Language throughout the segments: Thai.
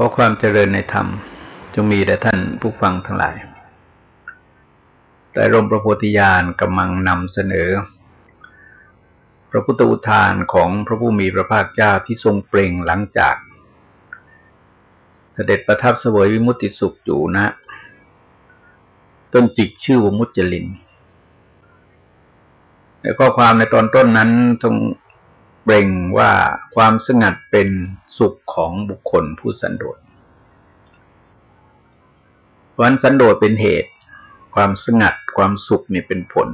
ขอความเจริญในธรรมจงมีแด่ท่านผู้ฟังทั้งหลาย แต่รมประโพธิญาณกำลังนำเสนอ พระพุทธอุทานของพระผู้มีพระภาคเจ้าที่ทรงเปล่งหลังจาก เสด็จประทับเสวยวิมุตติสุขอยู่นะ ต้นจิกชื่อวมุจจลินในข้อความในตอนต้นนั้นทรง เปล่งว่าความสงัดเป็นสุขของบุคคลผู้สันโดษวันสันโดษเป็นเหตุ ความสงัดความสุขนี่เป็นผล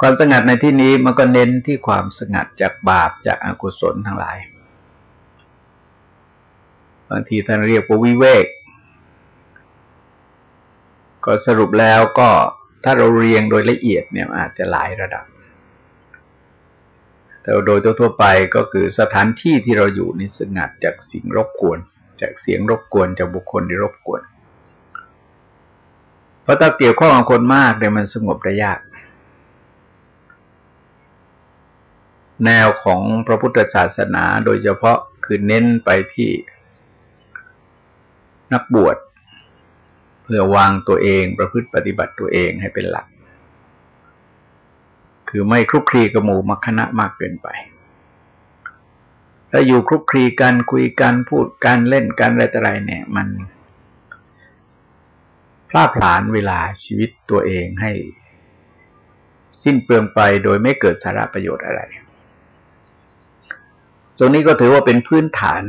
ความสงัดในที่นี้มันก็เน้นที่ความสงัดจากบาปจากอากุศลทั้งหลาย บางทีท่านเรียกว่าวิเวก ก็สรุปแล้วก็ถ้าเราเรียงโดยละเอียดเนี่ยอาจจะหลายระดับ แต่โดยทั่วไปก็คือสถานที่ที่เราอยู่นี่สงัดจากสิ่งรบกวน จากเสียงรบกวนจากบุคคลที่รบกวน เพราะถ้าเกี่ยวข้องกับคนมากเนี่ยมันสงบได้ยาก แนวของพระพุทธศาสนาโดยเฉพาะคือเน้นไปที่นักบวชเพื่อวางตัวเองประพฤติปฏิบัติตัวเองให้เป็นหลัก คือไม่คลุกคลีกับหมู่มัคคณะมากเกินไป ถ้าอยู่คลุกคลีกันคุยกันพูดกันเล่นกันอะไรต่ออะไรเนี่ย มันพลาดพลานเวลาชีวิตตัวเองให้ สิ้นเปลืองไปโดยไม่เกิดสาระประโยชน์อะไรตรงนี้ก็ถือว่าเป็นพื้นฐาน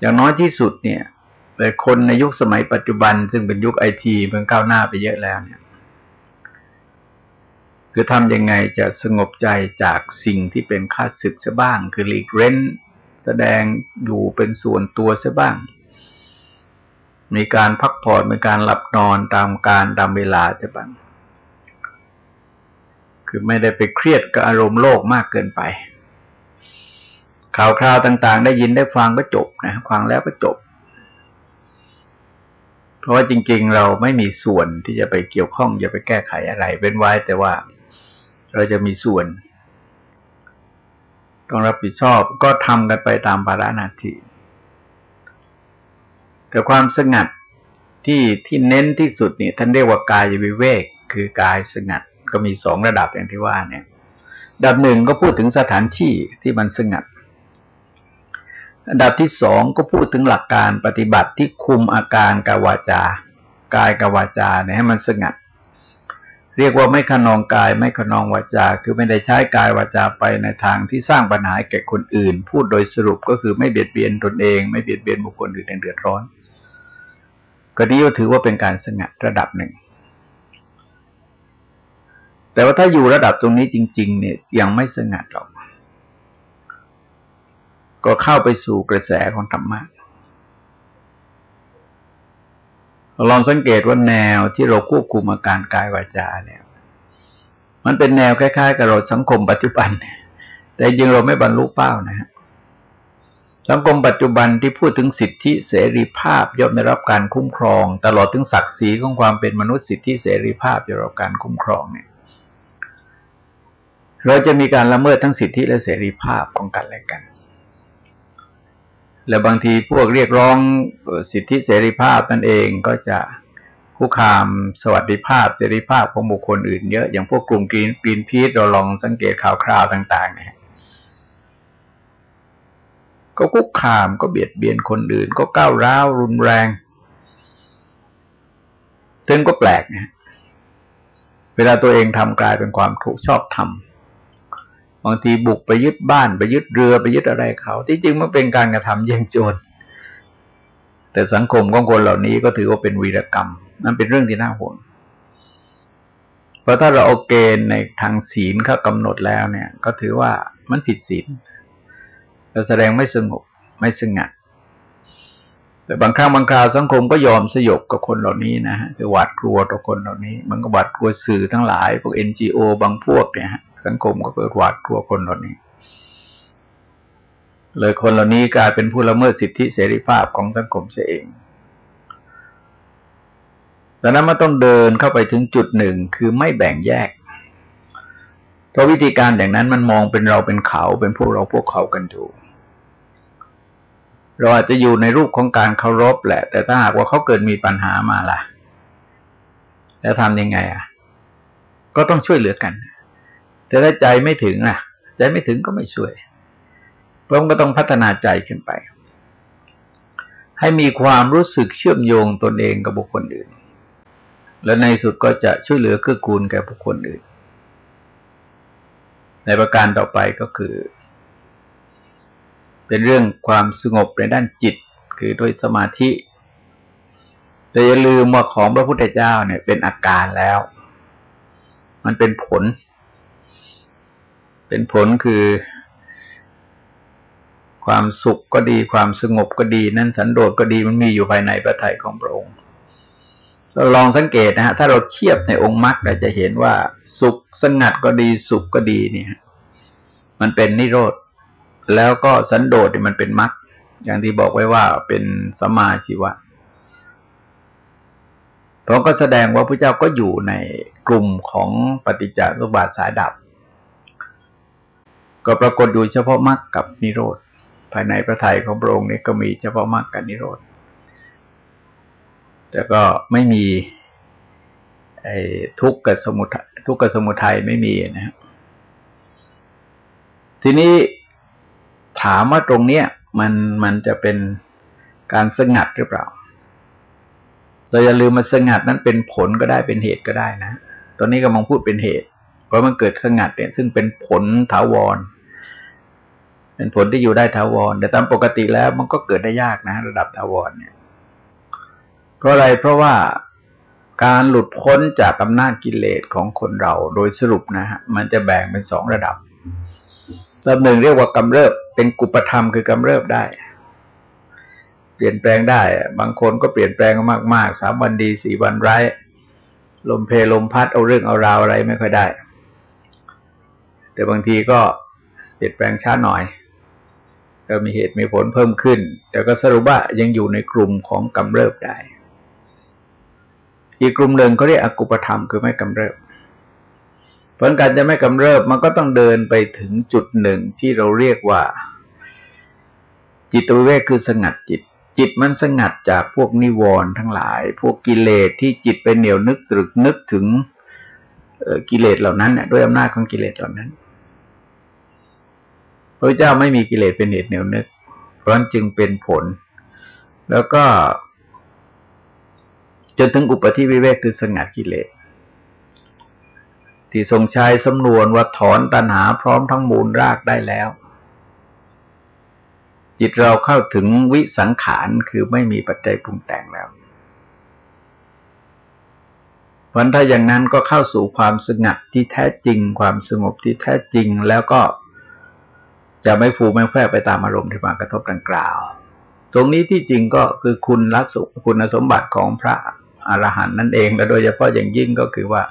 อย่างน้อยที่สุดเนี่ยแต่คนในยุคสมัยปัจจุบัน ซึ่งเป็นยุคไอทีเพิ่งก้าวหน้าไปเยอะแล้วเนี่ย คือทำยังไงจะสงบใจจากสิ่งที่เป็นค่าศึกซะบ้าง คือหลีกเร้น แสดงอยู่เป็นส่วนตัวซะบ้าง มีการพักผ่อนมีการหลับนอนตามการตามเวลาจะบ้าง คือไม่ได้ไปเครียดกับอารมณ์โลกมากเกินไป ข่าวคราวต่าง ๆ ได้ยินได้ฟังก็จบนะฟังแล้วก็จบ เพราะว่าจริง ๆ เราไม่มีส่วนที่จะไปเกี่ยวข้องจะไปแก้ไขอะไรเป็นไว้แต่ว่า เราจะมีส่วน ต้องรับผิดชอบก็ทำกันไปตามภาระหน้าที่แต่ความสงัดที่ที่เน้นที่สุดนี่ท่านเรียกว่ากายวิเวก คือกายสงัดก็มีสองระดับอย่างที่ว่าเนี่ยดับหนึ่งก็พูดถึงสถานที่ที่มันสงัดอันดับที่สองก็พูดถึงหลักการปฏิบัติที่คุมอาการกาวาจา กายกาวาจาเนี่ยให้มันสงัด เรียกว่าไม่ขนองกาย ไม่ขนองวาจา คือไม่ได้ใช้กายวาจาไปในทางที่สร้างปัญหาแก่คนอื่น พูดโดยสรุปก็คือไม่เบียดเบียนตนเอง ไม่เบียดเบียนบุคคลอื่นเดือดร้อน ก็นี้ก็ถือว่าเป็นการสงัดระดับหนึ่ง แต่ว่าถ้าอยู่ระดับตรงนี้จริง ๆ เนี่ยยังไม่สงัดหรอก ก็เข้าไปสู่กระแสของธรรมะ ลองสังเกตว่าแนวที่เราควบคุมอาการกายวาจาเนี่ย มันเป็นแนวคล้ายๆ กับเราสังคมปัจจุบัน แต่จริงเราไม่บรรลุเป้านะฮะสังคมปัจจุบันที่พูดถึงสิทธิเสรีภาพย่อมได้รับการคุ้มครอง ตลอดถึงศักดิ์ศรีของความเป็นมนุษย์สิทธิเสรีภาพจะรับการคุ้มครองเนี่ย เราจะมีการละเมิดทั้งสิทธิและเสรีภาพของกันและกัน แล้วบางทีพวกเรียกร้องสิทธิเสรีภาพนั่นเองก็จะคุกคามสวัสดิภาพเสรีภาพของบุคคลอื่นเยอะ อย่างพวกกลุ่มกรีนปีนพีทเราลองสังเกตข่าวคราวต่าง ๆ เนี่ย ก็คุกคามก็เบียดเบียนคนอื่น ก็ก้าวร้าวรุนแรงถึงก็แปลกนะเวลาตัวเองทำกลายเป็นความถูกชอบทำ บางทีบุกไปยึดบ้านไปยึดเรือไปยึดอะไรเขาที่จริงมันเป็นการกระทำแย่งโจร แต่สังคมของคนเหล่านี้ก็ถือว่าเป็นวีรกรรม นั่นเป็นเรื่องที่น่าห่วงเพราะถ้าเราเอาเกณฑ์ในทางศีลเขากำหนดแล้วเนี่ย ก็ถือว่ามันผิดศีลเราแสดงไม่สงบไม่สงัด แต่บางครั้งบางคราวสังคมก็ยอมสยบกับคนเหล่านี้นะฮะคือหวาดกลัวต่อคนเหล่านี้ มันก็หวาดกลัวสื่อทั้งหลายพวกเอ็นจีโอบางพวกเนี่ยฮะสังคมก็เกิดหวาดกลัวคนเหล่านี้ เลยคนเหล่านี้กลายเป็นผู้ละเมิดสิทธิเสรีภาพของสังคมเสียเองดังนั้นมันต้องเดินเข้าไปถึงจุดหนึ่งคือไม่แบ่งแยก เพราะวิธีการอย่างนั้นมันมองเป็นเราเป็นเขาเป็นพวกเราพวกเขากันอยู่ เราอาจจะอยู่ในรูปของการเคารพแหละ แต่ถ้าหากว่าเขาเกิดมีปัญหามาล่ะ แล้วทำยังไง อะ ก็ต้องช่วยเหลือกัน แต่ถ้าใจไม่ถึงอะ ใจไม่ถึงก็ไม่ช่วยเพราะก็ต้องพัฒนาใจขึ้นไป ให้มีความรู้สึกเชื่อมโยงตนเองกับบุคคลอื่น และในสุดก็จะช่วยเหลือเกื้อกูลแก่บุคคลอื่น ในประการต่อไปก็คือ เป็นเรื่องความสงบในด้านจิต คือด้วยสมาธิ แต่อย่าลืมว่าของพระพุทธเจ้าเนี่ยเป็นอาการแล้ว มันเป็นผล เป็นผลคือ ความสุขก็ดีความสงบก็ดี นั่นสันโดษก็ดีมันมีอยู่ภายในพระทัยของพระองค์เราลองสังเกตนะฮะถ้าเราเทียบในองค์มรรคเราจะเห็นว่าสุขสงัดก็ดีสุขก็ดีเนี่ย มันเป็นนิโรธ แล้วก็สันโดษที่มันเป็นมรรคอย่างที่บอกไว้ว่าเป็นสมาชีวะเพราะก็แสดงว่าพระเจ้าก็อยู่ในกลุ่มของปฏิจจสมบัติสายดับ ก็ปรากฏอยู่เฉพาะมรรคกับนิโรธ ภายในพระทัยของพระองค์นี้ก็มีเฉพาะมรรคกับนิโรธ แต่ก็ไม่มีไอ้ทุกข์กับสมุทัยทุกข์กับสมุทัยไม่มีนะฮะทีนี้ ถามว่าตรงเนี้ย มันมันจะเป็นการสงัดหรือเปล่าเราอย่าลืมมาสงัดนั้นเป็นผลก็ได้เป็นเหตุก็ได้นะ ตอนนี้กำลังพูดเป็นเหตุ เพราะมันเกิดสงัดเนี่ย ซึ่งเป็นผลถาวร เป็นผลที่อยู่ได้ถาวร แต่ตามปกติแล้วมันก็เกิดได้ยากนะ ระดับถาวรเนี่ย เพราะอะไรเพราะว่าการหลุดพ้นจากอำนาจกิเลสของคนเรา โดยสรุปนะฮะมันจะแบ่งเป็นสองระดับ ระดับหนึ่งเรียกว่ากำเริบ เป็นกุปธรรมคือกำเริบได้ เปลี่ยนแปลงได้ บางคนก็เปลี่ยนแปลงมากๆสามวันดีสี่วันร้ายลมเพลลมพัดเอาเรื่องเอาราวอะไรไม่ค่อยได้ แต่บางทีก็เปลี่ยนแปลงช้าหน่อยก็มีเหตุมีผลเพิ่มขึ้น แต่ก็สรุปว่ายังอยู่ในกลุ่มของกำเริบได้ อีกกลุ่มหนึ่งเขาเรียกอกุปธรรมคือไม่กำเริบ ผลการจะไม่กำเริบมันก็ต้องเดินไปถึงจุดหนึ่งที่เราเรียกว่า จิตวิเวกคือสงัดจิต จิตมันสงัดจากพวกนิวรณ์ทั้งหลาย พวกกิเลสที่จิตเป็นเหนียวนึกตรึกนึกถึงกิเลสเหล่านั้นด้วยอำนาจของกิเลสเหล่านั้นพระเจ้าไม่มีกิเลสเป็นเหตุเหนียวนึก เพราะนั้นจึงเป็นผล แล้วก็จนถึงอุปธิวิเวกคือสงัดกิเลส ที่ทรงใช้สำนวนว่าถอนตัณหาพร้อมทั้งมูลรากได้แล้ว จิตเราเข้าถึงวิสังขารคือไม่มีปัจจัยปรุงแต่งแล้วเพราะถ้าอย่างนั้นก็เข้าสู่ความสงัดที่แท้จริง ความสงบที่แท้จริงแล้วก็จะไม่ฟูไม่แฝงไปตามอารมณ์ที่มากระทบดังกล่าว ตรงนี้ที่จริงก็คือคุณลักษณคุณสมบัติของพระอรหันต์นั่นเองและโดยเฉพาะอย่างยิ่งก็คือว่า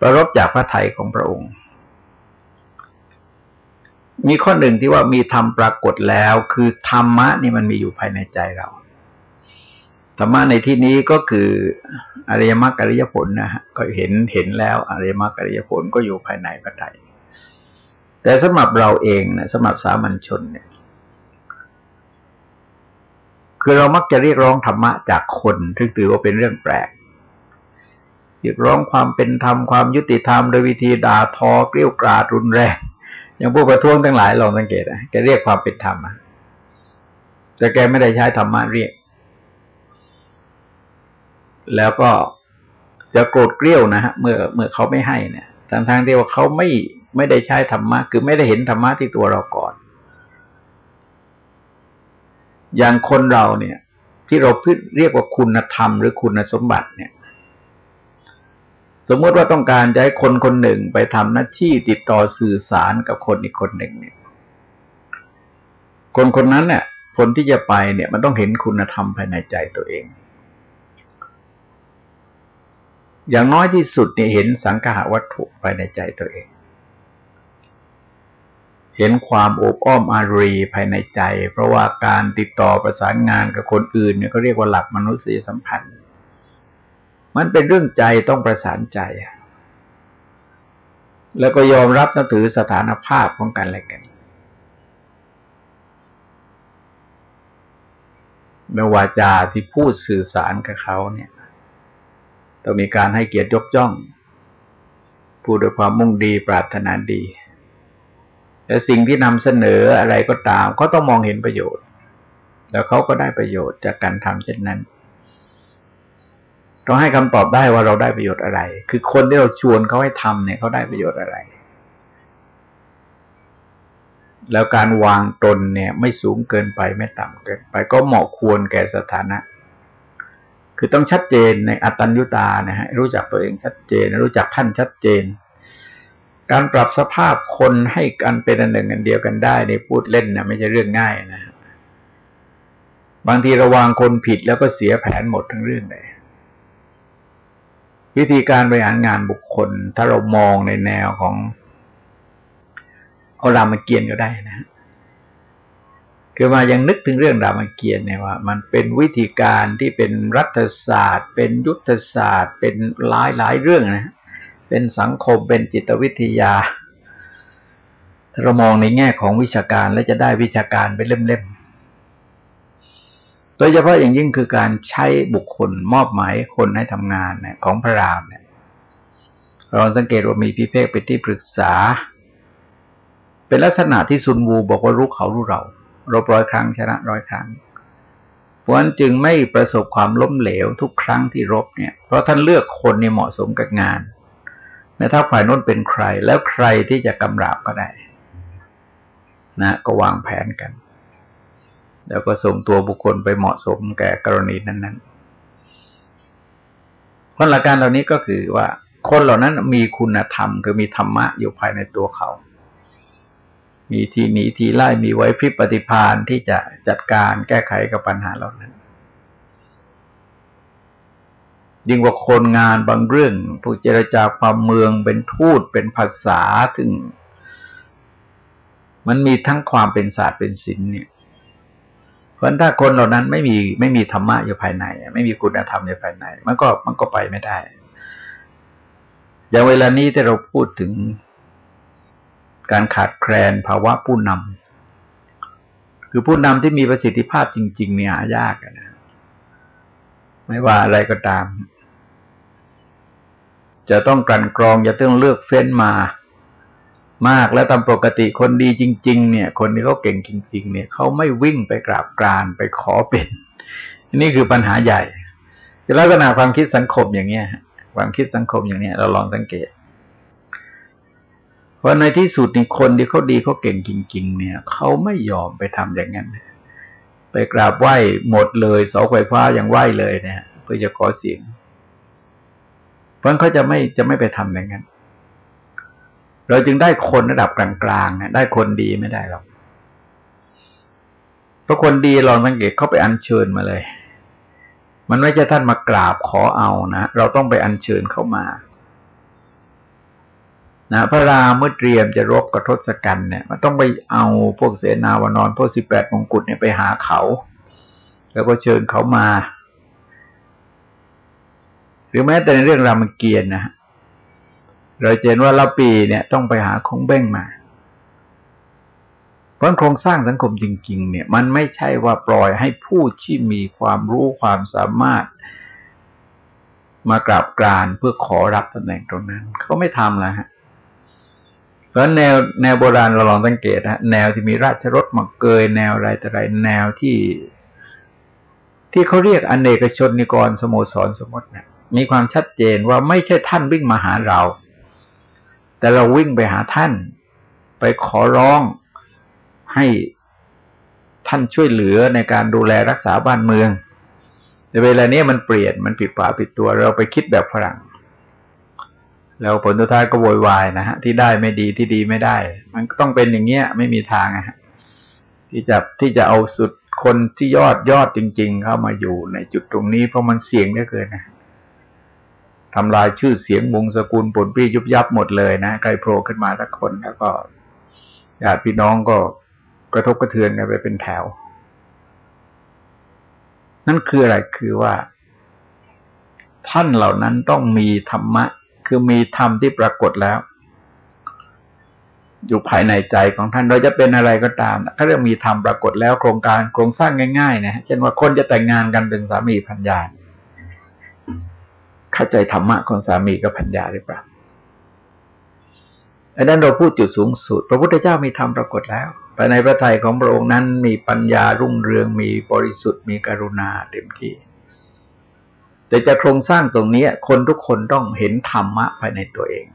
ประรบจากพระไทยของพระองค์ มีข้อหนึ่งที่ว่ามีธรรมปรากฏแล้ว คือธรรมะนี่มันมีอยู่ภายในใจเรา ธรรมะในที่นี้ก็คืออริยมรรคอริยผลนะฮะก็เห็นเห็นแล้วอริยมรรคอริยผลก็อยู่ภายในพระไทยแต่สำหรับเราเองนะสำหรับสามัญชนเนี่ย คือเรามักจะเรียกร้องธรรมะจากคนซึ่งถือว่าเป็นเรื่องแปลก เรียกร้องความเป็นธรรมความยุติธรรมโดยวิธีด่าทอเกลี้ยกราดรุนแรงอย่างพวกประท้วงทั้งหลายลองสังเกตนะแกเรียกความเป็นธรรมแต่แกไม่ได้ใช้ธรรมะเรียก แล้วก็จะโกรธเกลี้ยวนะฮะเมื่อเมื่อเขาไม่ให้เนี่ยทั้งทางที่ว่าเขาไม่ไม่ได้ใช้ธรรมะคือไม่ได้เห็นธรรมะที่ตัวเราก่อน อย่างคนเราเนี่ย ที่เราพิเรียกว่าคุณธรรมหรือคุณสมบัติเนี่ย สมมติว่าต้องการจะให้คนคนหนึ่งไปทำหน้าที่ติดต่อสื่อสารกับคนอีกคนหนึ่งเนี่ย คนคนนั้นเนี่ยคนที่จะไปเนี่ยมันต้องเห็นคุณธรรมภายในใจตัวเอง อย่างน้อยที่สุดเนี่ยเห็นสังขาวัตถุภายในใจตัวเอง เห็นความโอบอ้อมอารีภายในใจ เพราะว่าการติดต่อประสานงานกับคนอื่นเนี่ยก็เรียกว่าหลักมนุษยสัมพันธ์ มันเป็นเรื่องใจต้องประสานใจ แล้วก็ยอมรับนับถือสถานภาพของกันและกันในวาจาที่พูดสื่อสารกับเขาเนี่ยต้องมีการให้เกียรติยกย่อง พูดด้วยความมุ่งดีปรารถนาดีแต่สิ่งที่นำเสนออะไรก็ตามเขาต้องมองเห็นประโยชน์ แล้วเขาก็ได้ประโยชน์จากการทำเช่นนั้น ต้องให้คำตอบได้ว่าเราได้ประโยชน์อะไร คือคนที่เราชวนเขาให้ทำเนี่ยเขาได้ประโยชน์อะไร แล้วการวางตนเนี่ย ไม่สูงเกินไปไม่ต่ำเกินไป ก็เหมาะควรแก่สถานะ คือต้องชัดเจนในอัตตัญญุตานะฮะรู้จักตัวเองชัดเจน รู้จักท่านชัดเจน การปรับสภาพคนให้กันเป็นอันหนึ่งอันเดียวกันได้ในพูดเล่นนะไม่ใช่เรื่องง่ายนะบางทีระวางคนผิดแล้วก็เสียแผนหมดทั้งเรื่องเลย วิธีการบริหารงานบุคคล ถ้าเรามองในแนวของเอารามเกียรติก็ได้นะคือมายังนึกถึงเรื่องรามเกียรติเนี่ยว่า มันเป็นวิธีการที่เป็นรัฐศาสตร์ เป็นยุทธศาสตร์ เป็นหลายหลายเรื่องนะเป็นสังคมเป็นจิตวิทยา ถ้าเรามองในแง่ของวิชาการแล้วจะได้วิชาการไปเล่มๆ โดยเฉพาะอย่างยิ่งคือการใช้บุคคลมอบหมายคนให้ทำงานเนี่ยของพระรามเนี่ยเราสังเกตว่ามีพิเภกเป็นที่ปรึกษา เป็นลักษณะที่ซุนวูบอกว่ารู้เขารู้เรารบร้อยครั้งชนะร้อยครั้งเพราะนั้นจึงไม่ประสบความล้มเหลวทุกครั้งที่รบเนี่ย เพราะท่านเลือกคนในเหมาะสมกับงานแม้ถ้าฝ่ายโน้นเป็นใคร แล้วใครที่จะกำราบก็ได้ นะ ก็วางแผนกัน แล้วก็ส่งตัวบุคคลไปเหมาะสมแก่กรณีนั้นๆเพราะหลักการเหล่านี้ก็คือว่าคนเหล่านั้นมีคุณธรรม คือมีธรรมะอยู่ภายในตัวเขา มีทีหนีทีไล่มีไว้พริบปฏิพานที่จะจัดการแก้ไขกับปัญหาเหล่านั้น ยิ่งกว่าคนงานบางเรื่อง ผู้เจรจาความเมืองเป็นทูตเป็นภาษาถึง มันมีทั้งความเป็นศาสตร์เป็นศิลป์เนี่ย เพราะถ้าคนเหล่านั้นไม่มีไม่มีธรรมะอยู่ภายใน ไม่มีคุณธรรมอยู่ภายใน มันก็มันก็ไปไม่ได้ อย่างเวลานี้ที่เราพูดถึงการขาดแคลนภาวะผู้นำคือผู้นำที่มีประสิทธิภาพจริง ๆ เนี่ยยากนะไม่ว่าอะไรก็ตาม จะต้องกลั่นกรองจะต้องเลือกเฟ้นมา มากแล้วตามปกติคนดีจริง ๆ เนี่ย คนที่เขาเก่งจริง ๆ เนี่ยเขาไม่วิ่งไปกราบกรานไปขอเป็น นี่คือปัญหาใหญ่ลักษณะความคิดสังคมอย่างเนี้ยความคิดสังคมอย่างเนี้ยเราลองสังเกตเพราะในที่สุดนี่คนที่เขาดีเขาเก่งจริง ๆ เนี่ยเขาไม่ยอมไปทำอย่างนั้นไปกราบไหว้หมดเลยเสาไฟฟ้ายังไหว้เลยเนี่ยเพื่อจะขอเสียง เพราะเขาจะไม่จะไม่ไปทำอย่างนั้น เราจึงได้คนระดับกลางๆได้คนดีไม่ได้หรอกเพราะคนดีเราสังเกตเขาไปอัญเชิญมาเลย มันไม่ใช่ท่านมากราบขอเอานะเราต้องไปอัญเชิญเข้ามานะพระราเมื่อเตรียมจะรบกับทศกัณฐ์เนี่ยมันต้องไปเอาพวกเสนาวานอนพวกสิบแปดมงกุฎเนี่ยไปหาเขา แล้วก็เชิญเขามา หรือแม้แต่ในเรื่องรามเกียรตินะ เราเห็นว่าละปีเนี่ยต้องไปหาคงเบ้งมา เพราะโครงสร้างสังคมจริง ๆ เนี่ย มันไม่ใช่ว่าปล่อยให้ผู้ที่มีความรู้ความสามารถ มากราบกรานเพื่อขอรับตำแหน่งตรงนั้น เขาไม่ทำแล้วฮะเพราะแนวแนวโบราณเราลองสังเกตฮะแนวที่มีราชรถมาเกยแนวอะไรแต่ไร แนวที่ ที่เขาเรียกอนเนกชนนิกรสโมสรสมมติเนี่ยมีความชัดเจนว่าไม่ใช่ท่านวิ่งมาหาเรา แต่เราวิ่งไปหาท่าน ไปขอร้องให้ท่านช่วยเหลือในการดูแลรักษาบ้านเมืองแต่เวลานี้มันเปลี่ยนมันผิดป่าผิดตัวเราไปคิดแบบฝรั่ง แล้วผลสุดท้ายก็โวยวายนะฮะที่ได้ไม่ดีที่ดีไม่ได้ มันก็ต้องเป็นอย่างเงี้ย ไม่มีทางอะฮะที่จะที่จะเอาสุดคนที่ยอดยอดจริง ๆ เข้ามาอยู่ในจุดตรงนี้เพราะมันเสี่ยงเหลือเกินนะ ทำลายชื่อเสียงวงสกุลผลปี้ยุบยับหมดเลยนะใครโผล่ขึ้นมาสักคนแล้วก็ญาติพี่น้องก็กระทบกระเทือนกันไปเป็นแถว นั่นคืออะไรคือว่า ท่านเหล่านั้นต้องมีธรรมะ คือมีธรรมที่ปรากฏแล้ว อยู่ภายในใจของท่านเราจะเป็นอะไรก็ตามถ้าเรื่องมีธรรมปรากฏแล้วโครงการโครงสร้างง่ายๆนะเช่นว่าคนจะแต่งงานกันเป็นสามีพันยาเข้าใจธรรมะของสามีกับพันยาหรือเปล่าอันนั้นเราพูดจุดสูงสุด พระพุทธเจ้ามีธรรมปรากฏแล้วภายในพระทัยของพระองค์นั้นมีปัญญารุ่งเรืองมีบริสุทธิ์มีกรุณาเต็มที่ แต่จะโครงสร้างตรงนี้คนทุกคนต้องเห็นธรรมะภายในตัวเอง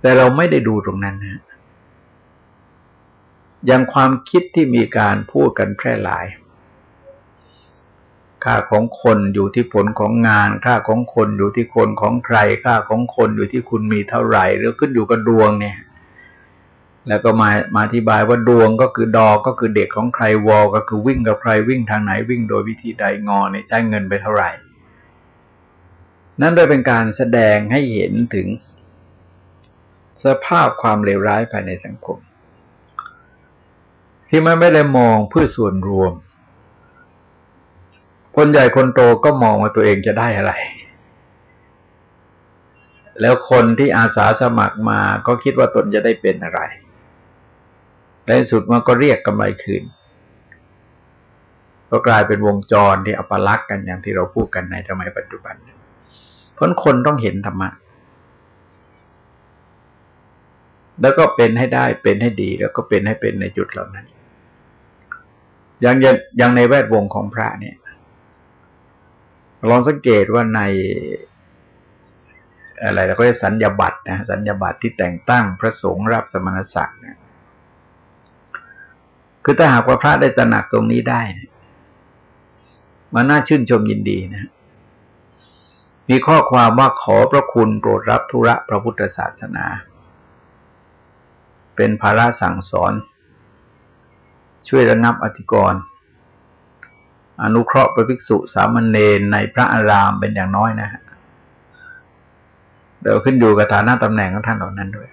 แต่เราไม่ได้ดูตรงนั้นนะอย่างความคิดที่มีการพูดกันแพร่หลาย ค่าของคนอยู่ที่ผลของงาน ค่าของคนอยู่ที่คนของใคร ค่าของคนอยู่ที่คุณมีเท่าไหร่หรือขึ้นอยู่กับดวงเนี่ย แล้วก็มามาอธิบายว่าดวงก็คือดอก็คือเด็กของใครวอลก็คือวิ่งกับใครวิ่งทางไหนวิ่งโดยวิธีใดงอเนี่ยใช้เงินไปเท่าไหร่ นั่นโดยเป็นการแสดงให้เห็นถึง สภาพความเลวร้ายภายในสังคม ที่มันไม่ได้มองเพื่อส่วนรวม คนใหญ่คนโตก็มองว่าตัวเองจะได้อะไร แล้วคนที่อาสาสมัครมาก็คิดว่าตนจะได้เป็นอะไรในสุดมันก็เรียกกำไรคืน ก็กลายเป็นวงจรที่อัปลักษณ์กันอย่างที่เราพูดกันในสมัยปัจจุบัน เพราะคนต้องเห็นธรรมะ แล้วก็เป็นให้ได้เป็นให้ดี แล้วก็เป็นให้เป็นในจุดเหล่านั้น อย่างอย่างในแวดวงของพระเนี่ย ลองสังเกตว่าในอะไรเราก็เรียกสัญญาบัตรนะสัญญาบัตรที่แต่งตั้งพระสงฆ์รับสมณศักดิ์เนี่ยคือถ้าหากว่าพระได้ตระหนักตรงนี้ได้มันน่าชื่นชมยินดีนะ มีข้อความว่าขอพระคุณโปรดรับธุระพระพุทธศาสนา เป็นภาระสั่งสอน ช่วยระงับอธิกรณ์ อนุเคราะห์พระภิกษุสามเณรในพระอารามเป็นอย่างน้อยนะฮะเดี๋ยวขึ้นอยู่กับฐานะตำแหน่งของท่านเหล่านั้นด้วย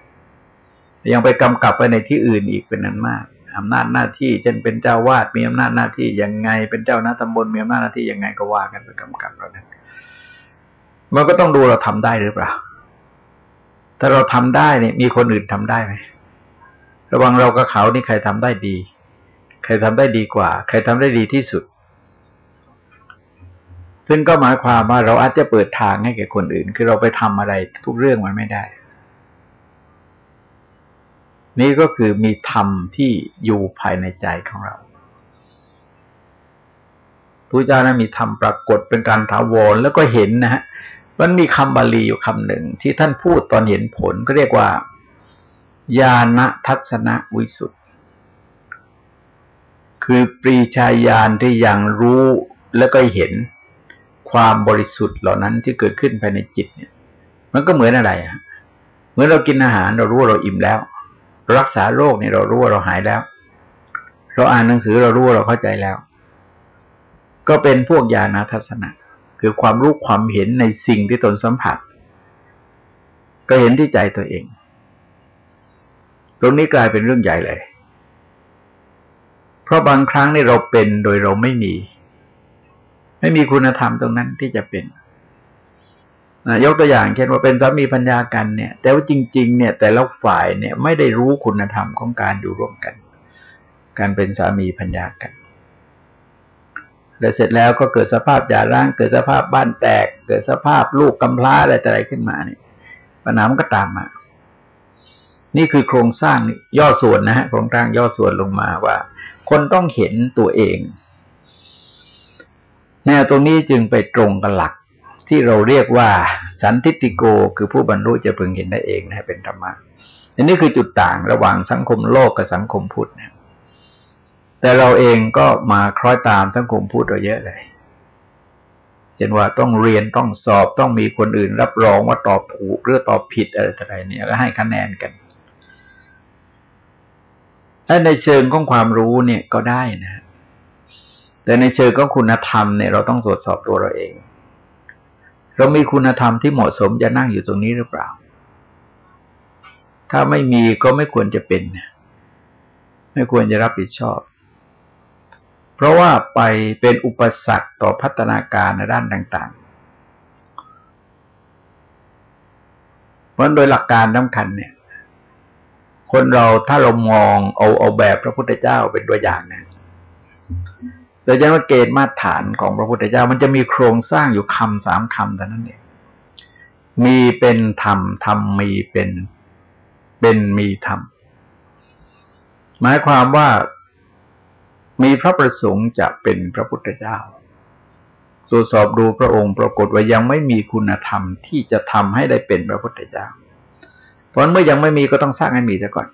ยังไปกำกับไปในที่อื่นอีกเป็นนั้นมากอำนาจหน้าที่เช่นเป็นเจ้าวาดมีอำนาจหน้าที่ยังไง เป็นเจ้าหน้าตำบลมีอำนาจหน้าที่ยังไงก็ว่ากันไปกำกับเรานั้นมันก็ต้องดูเราทำได้หรือเปล่า ถ้าเราทำได้เนี่ยมีคนอื่นทำได้ไหม ระวังเรากับเขานี่ใครทำได้ดี ใครทำได้ดีกว่า ใครทำได้ดีที่สุด ซึ่งก็หมายความว่าเราอาจจะเปิดทางให้แก่คนอื่น คือเราไปทำอะไรทุกเรื่องมันไม่ได้ นี่ก็คือมีธรรมที่อยู่ภายในใจของเราพระเจ้านั้นมีธรรมปรากฏเป็นการถาวรแล้วก็เห็นนะฮะมันมีคำบาลีอยู่คำหนึ่งที่ท่านพูดตอนเห็นผลก็เรียกว่า ญาณทัศนวิสุทธ์คือปรีชาญาณที่ยังรู้แล้วก็เห็น ความบริสุทธิ์เหล่านั้นที่เกิดขึ้นภายในจิตเนี่ย มันก็เหมือนอะไรอะเหมือนเรากินอาหารเรารู้ว่าเราอิ่มแล้ว รักษาโรคเนี่ยเรารู้ว่าเราหายแล้ว เราอ่านหนังสือเรารู้ว่าเราเข้าใจแล้ว ก็เป็นพวกญาณทัศนะคือความรู้ความเห็นในสิ่งที่ตนสัมผัส ก็เห็นที่ใจตัวเอง ตรงนี้กลายเป็นเรื่องใหญ่เลย เพราะบางครั้งนี่เราเป็นโดยเราไม่มี ไม่มีคุณธรรมตรงนั้นที่จะเป็นยกตัวอย่างเช่นว่าเป็นสามีพัญญากันเนี่ย แต่ว่าจริง ๆ เนี่ย แต่ละฝ่ายเนี่ยไม่ได้รู้คุณธรรมของการอยู่ร่วมกัน การเป็นสามีพัญญากันแล้วเสร็จแล้วก็เกิดสภาพหย่าร้าง เกิดสภาพบ้านแตก เกิดสภาพลูกกำพร้าอะไรแต่อะไรขึ้นมาเนี่ยปัญหามันก็ตามมา นี่คือโครงสร้างย่อส่วนนะฮะโครงสร้างย่อส่วนลงมาว่า คนต้องเห็นตัวเอง แนวตรงนี้จึงไปตรงกับหลักที่เราเรียกว่า สันทิติโกคือผู้บรรลุจะพึงเห็นได้เองนะเป็นธรรมะอันนี้คือจุดต่างระหว่างสังคมโลกกับสังคมพุทธนะแต่เราเองก็มาคล้อยตามสังคมพุทธเราเยอะเลยเช่นว่าต้องเรียนต้องสอบต้องมีคนอื่น รับรองว่าตอบถูกหรือตอบผิดอะไรต่ออะไรเนี่ยก็ให้คะแนนกันและในเชิงของความรู้เนี่ยก็ได้นะ แต่ในเชิงของคุณธรรมเนี่ยเราต้องตรวจสอบตัวเราเอง เรามีคุณธรรมที่เหมาะสมจะนั่งอยู่ตรงนี้หรือเปล่า ถ้าไม่มีก็ไม่ควรจะเป็น ไม่ควรจะรับผิดชอบ เพราะว่าไปเป็นอุปสรรคต่อพัฒนาการในด้านต่างๆ เพราะโดยหลักการสำคัญเนี่ย คนเราถ้าเรามองเอาเอาแบบพระพุทธเจ้าเป็นตัวอย่างเนะ โดยเฉพาะเกณฑ์มาตรฐานของพระพุทธเจ้า มันจะมีโครงสร้างอยู่คำสามคำแต่นั้นเองมีเป็นธรรมธรรมมีเป็นเป็นมีธรรม หมายความว่ามีพระประสงค์จะเป็นพระพุทธเจ้าตรวจสอบดูพระองค์ปรากฏว่ายังไม่มีคุณธรรมที่จะทำให้ได้เป็นพระพุทธเจ้า เพราะเมื่อยังไม่มีก็ต้องสร้างให้มีซะก่อน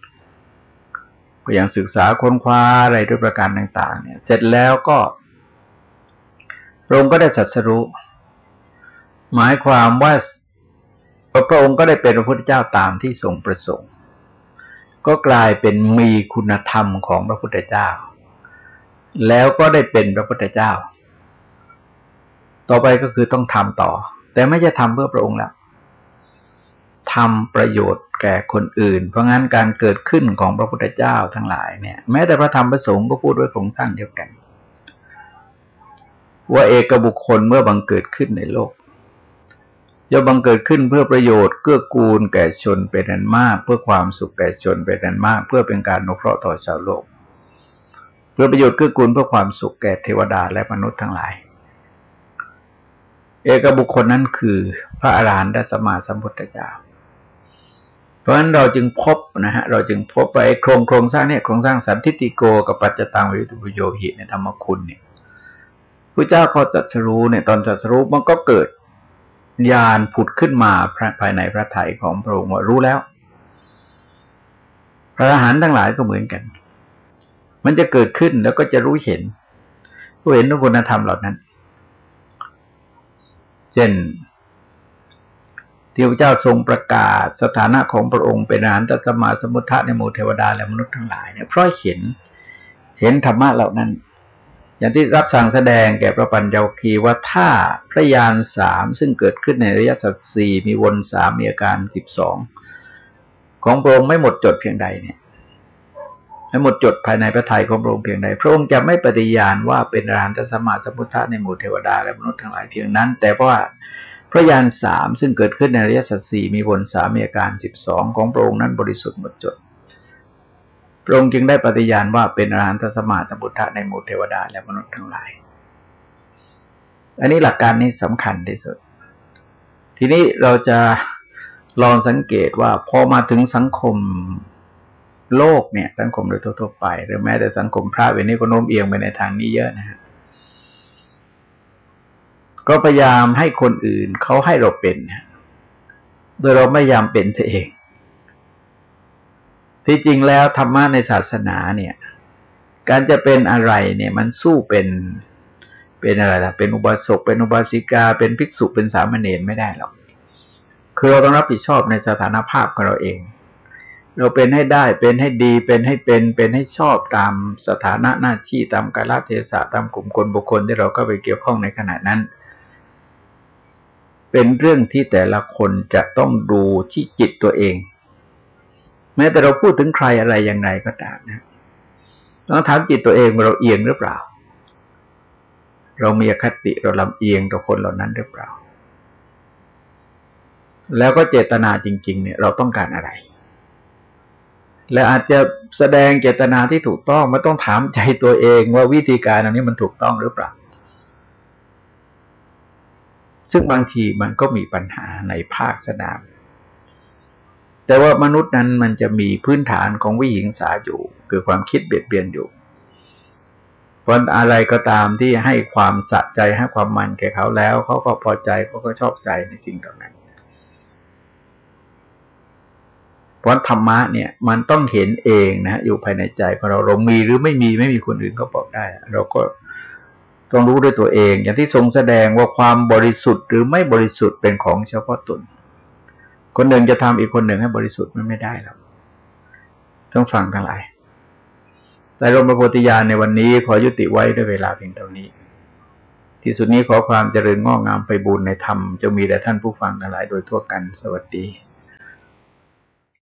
ก็ยังศึกษาค้นคว้าอะไรด้วยประการต่าง ๆ เนี่ย เสร็จแล้วก็พระองค์ก็ได้สัสรู้หมายความว่าพระองค์ก็ได้เป็นพระพุทธเจ้าตามที่ทรงประสงค์ ก็กลายเป็นมีคุณธรรมของพระพุทธเจ้า แล้วก็ได้เป็นพระพุทธเจ้า ต่อไปก็คือต้องทำต่อ แต่ไม่จะทำเพื่อพระองค์แล้ว ทำประโยชน์แก่คนอื่น เพราะงั้นการเกิดขึ้นของพระพุทธเจ้าทั้งหลายเนี่ย แม้แต่พระธรรมประสงค์ก็พูดด้วยโครงสร้างเดียวกัน ว่าเอกบุคคลเมื่อบังเกิดขึ้นในโลกย่อมบังเกิดขึ้นเพื่อประโยชน์เกื้อกูลแก่ชนเป็นอันมาก เพื่อความสุขแก่ชนเป็นอันมาก เพื่อเป็นการนุเคราะห์ต่อชาวโลก เพื่อประโยชน์เกื้อกูลเพื่อความสุขแก่เทวดาและมนุษย์ทั้งหลาย เอกบุคคลนั้นคือพระอรหันตสมมาสัมพุทธเจ้า ราะฉะนั้นเราจึงพบนะฮะเราจึงพบไปโครงโครงสร้างเนี่ยโครงสร้างสันทิติโกกับปัจจตังวิรุตบุโยหิในธรรมคุณเนี่ยพระเจ้าเขาจัดสรู้เนี่ยตอนจัดสรู้มันก็เกิดญาณผุดขึ้นมาภายในพระไถ่ของพระองค์ว่ารู้แล้ว พระอรหันต์ทั้งหลายก็เหมือนกัน มันจะเกิดขึ้นแล้วก็จะรู้เห็นรู้เห็นทุกคุณธรรมเหล่านั้น เช่น ที่พระเจ้าทรงประกาศสถานะของพระองค์เป็นอรหันตสมาสมุทธะในหมู่เทวดาและมนุษย์ทั้งหลายเนี่ยเพราะเห็นเห็นธรรมะเหล่านั้น อย่างที่รับสั่งแสดงแก่พระปัญญาคีว่าถ้าพระยานสามซึ่งเกิดขึ้นในระยะสัตสี่มีวนสามมีอาการสิบสองของพระองค์ไม่หมดจดเพียงใดเนี่ยให้หมดจดภายในพระทัยของพระองค์เพียงใด พระองค์จะไม่ปฏิญาณว่าเป็นอรหันตสมาสมุทธะในหมู่เทวดาและมนุษย์ทั้งหลายเพียงนั้น แต่ว่า พระยานสามซึ่งเกิดขึ้นในระยะสัตสี่มีบนสามีอาการสิบสองของพระองค์นั้นบริสุทธิ์หมดจด พระองค์จึงได้ปฏิญาณว่าเป็นอรหันตสมาสัมพุทธะในหมู่เทวดาและมนุษย์ทั้งหลาย อันนี้หลักการนี้สำคัญที่สุด ทีนี้เราจะลองสังเกตว่าพอมาถึงสังคมโลกเนี่ย สังคมโดยทั่วไป หรือแม้แต่สังคมพระเวนี้ก็โน้มเอียงไปในทางนี้เยอะนะฮะ ก็พยายามให้คนอื่นเขาให้เราเป็นโดยเราไม่ยามเป็นตัวเอง ที่จริงแล้วธรรมะในศาสนาเนี่ย การจะเป็นอะไรเนี่ย มันสู้เป็นเป็นอะไรล่ะ เป็นอุบาสกเป็นอุบาสิกา เป็นภิกษุเป็นสามเณรไม่ได้หรอก คือเราต้องรับผิดชอบในสถานภาพของเราเอง เราเป็นให้ได้เป็นให้ดีเป็นให้เป็นเป็นให้ชอบตามสถานะหน้าที่ตามกาลเทศะตามกลุ่มคนบุคคลที่เราก็ไปเกี่ยวข้องในขณะนั้น เป็นเรื่องที่แต่ละคนจะต้องดูที่จิตตัวเอง แม้แต่เราพูดถึงใครอะไรอย่างไรก็ตามนะต้องถามจิตตัวเองว่าเราเอียงหรือเปล่า เรามีอคติเราลำเอียงต่อคนเหล่านั้นหรือเปล่า แล้วก็เจตนาจริง ๆ เนี่ย เราต้องการอะไร และอาจจะแสดงเจตนาที่ถูกต้องมันต้องถามใจตัวเองว่าวิธีการอันนี้มันถูกต้องหรือเปล่า ซึ่งบางทีมันก็มีปัญหาในภาคสนาม แต่ว่ามนุษย์นั้นมันจะมีพื้นฐานของวิหิงสาอยู่ คือความคิดเบียดเบียนอยู่เพราะอะไรก็ตามที่ให้ความสะใจให้ความมันแก่เขาแล้ว เขาก็พอใจเขาก็ชอบใจในสิ่งเหล่านั้นเพราะธรรมะเนี่ยมันต้องเห็นเองนะอยู่ภายในใจของเราเรามีหรือไม่มีไม่มีคนอื่นก็บอกได้ เราก็ ต้องรู้ด้วยตัวเอง อย่างที่ทรงแสดงว่าความบริสุทธิ์หรือไม่บริสุทธิ์เป็นของเฉพาะตน คนหนึ่งจะทำอีกคนหนึ่งให้บริสุทธิ์มันไม่ได้หรอกต้องฟังทั้งหลายแต่รมโพธิญาณในวันนี้ขอยุติไว้ด้วยเวลาเพียงเท่านี้ ที่สุดนี้ขอความเจริญง้องามไปบูรณนธรรมจะมีแต่ท่านผู้ฟังทั้งหลายโดยทั่วกันสวัสดี